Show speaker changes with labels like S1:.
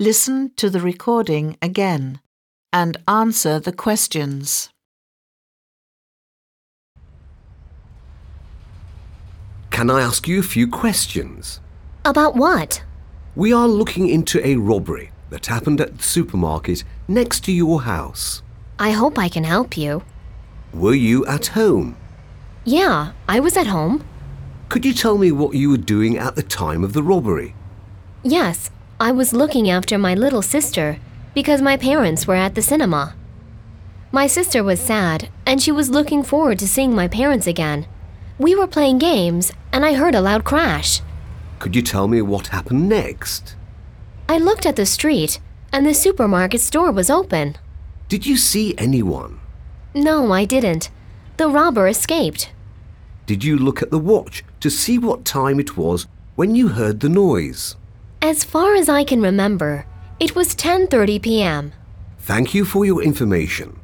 S1: Listen to the recording again and answer the questions.
S2: Can I ask you a few questions?
S3: About what?
S2: We are looking into a robbery that happened at the supermarket next to your house.
S3: I hope I can help you.
S2: Were you at home?
S3: Yeah, I was at home.
S2: Could you tell me what you were doing at the time of the robbery?
S3: Yes, I was looking after my little sister because my parents were at the cinema. My sister was sad and she was looking forward to seeing my parents again. We were playing games and I heard a loud crash.
S2: Could you tell me what happened next?
S3: I looked at the street and the supermarket store was open.
S2: Did you see anyone?
S3: No, I didn't. The robber escaped.
S2: Did you look at the watch to see what time it was when you heard the noise?
S3: As far as I can remember, it was 10:30 p.m.
S2: Thank you for your information.